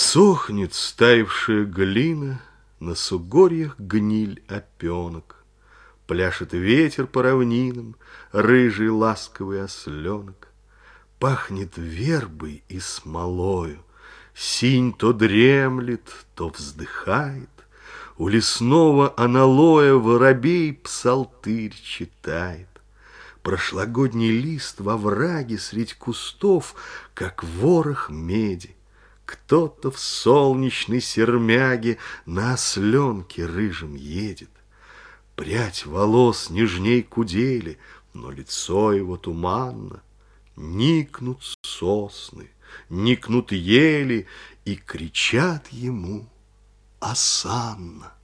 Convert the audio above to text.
Сохнет стаившая глина, На сугорьях гниль опенок, Пляшет ветер по равнинам, Рыжий ласковый осленок. Пахнет вербой и смолою, Синь то дремлет, то вздыхает, У лесного аналоя Воробей псалтырь читает. Прошлогодний лист во враге Средь кустов, как ворох меди. Кто-то в солнечной сермяге На осленке рыжем едет. Прядь волос нежней кудели, Но лицо его туманно. Никнут сосны, никнут ели И кричат ему осанно.